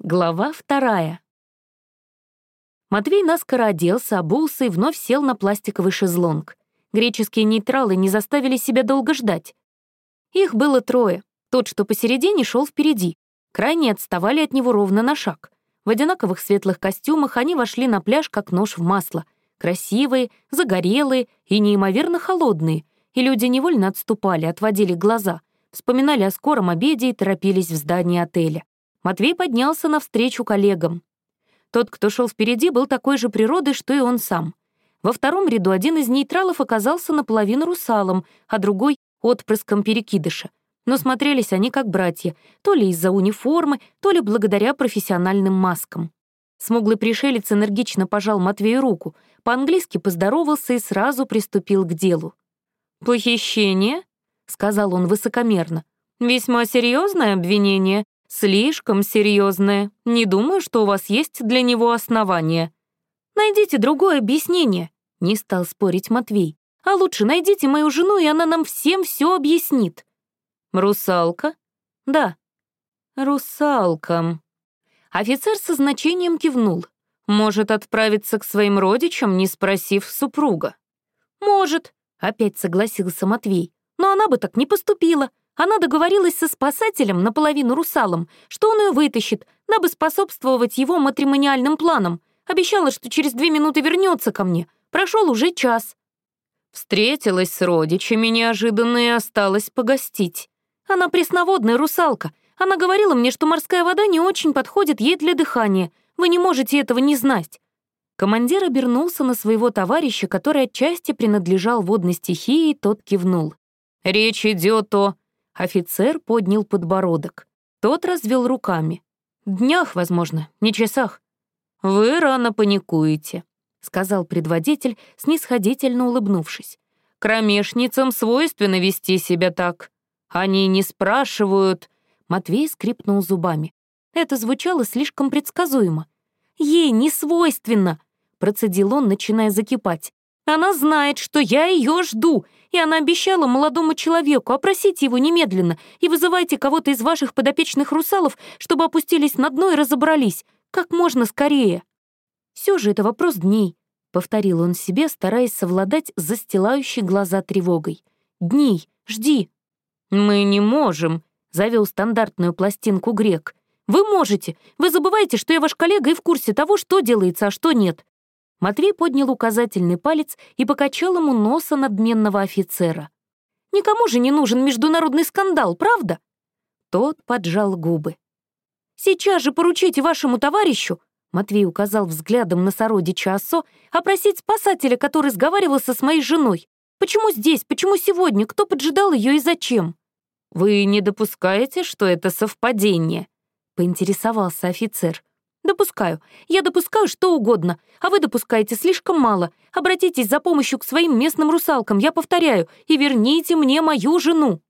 Глава вторая. Матвей наскоро оделся, обулся и вновь сел на пластиковый шезлонг. Греческие нейтралы не заставили себя долго ждать. Их было трое. Тот, что посередине, шел впереди. Крайне отставали от него ровно на шаг. В одинаковых светлых костюмах они вошли на пляж как нож в масло. Красивые, загорелые и неимоверно холодные. И люди невольно отступали, отводили глаза, вспоминали о скором обеде и торопились в здание отеля. Матвей поднялся навстречу коллегам. Тот, кто шел впереди, был такой же природы, что и он сам. Во втором ряду один из нейтралов оказался наполовину русалом, а другой — отпрыском перекидыша. Но смотрелись они как братья, то ли из-за униформы, то ли благодаря профессиональным маскам. Смуглый пришелец энергично пожал Матвею руку, по-английски поздоровался и сразу приступил к делу. «Похищение?» — сказал он высокомерно. «Весьма серьезное обвинение. Слишком серьезное. Не думаю, что у вас есть для него основания. Найдите другое объяснение, не стал спорить Матвей. А лучше найдите мою жену, и она нам всем все объяснит. Русалка? Да. Русалка. Офицер со значением кивнул. Может отправиться к своим родичам, не спросив супруга. Может, опять согласился Матвей. Но она бы так не поступила. Она договорилась со спасателем, наполовину русалом, что он ее вытащит, дабы способствовать его матримониальным планам. Обещала, что через две минуты вернется ко мне. Прошел уже час. Встретилась с родичами неожиданно и осталась погостить. Она пресноводная русалка. Она говорила мне, что морская вода не очень подходит ей для дыхания. Вы не можете этого не знать. Командир обернулся на своего товарища, который отчасти принадлежал водной стихии, и тот кивнул. «Речь идет о...» Офицер поднял подбородок. Тот развел руками. «Днях, возможно, не часах». «Вы рано паникуете», — сказал предводитель, снисходительно улыбнувшись. «Кромешницам свойственно вести себя так. Они не спрашивают...» Матвей скрипнул зубами. Это звучало слишком предсказуемо. «Ей не свойственно», — процедил он, начиная закипать. Она знает, что я ее жду, и она обещала молодому человеку опросить его немедленно и вызывайте кого-то из ваших подопечных русалов, чтобы опустились на дно и разобрались, как можно скорее. Все же это вопрос дней, — повторил он себе, стараясь совладать с застилающей глаза тревогой. «Дней, жди». «Мы не можем», — завел стандартную пластинку грек. «Вы можете. Вы забываете, что я ваш коллега и в курсе того, что делается, а что нет. Матвей поднял указательный палец и покачал ему носа надменного офицера. «Никому же не нужен международный скандал, правда?» Тот поджал губы. «Сейчас же поручите вашему товарищу Матвей указал взглядом на сородича Осо, опросить спасателя, который сговаривался с моей женой. Почему здесь? Почему сегодня? Кто поджидал ее и зачем? Вы не допускаете, что это совпадение? Поинтересовался офицер. «Допускаю. Я допускаю что угодно, а вы допускаете слишком мало. Обратитесь за помощью к своим местным русалкам, я повторяю, и верните мне мою жену».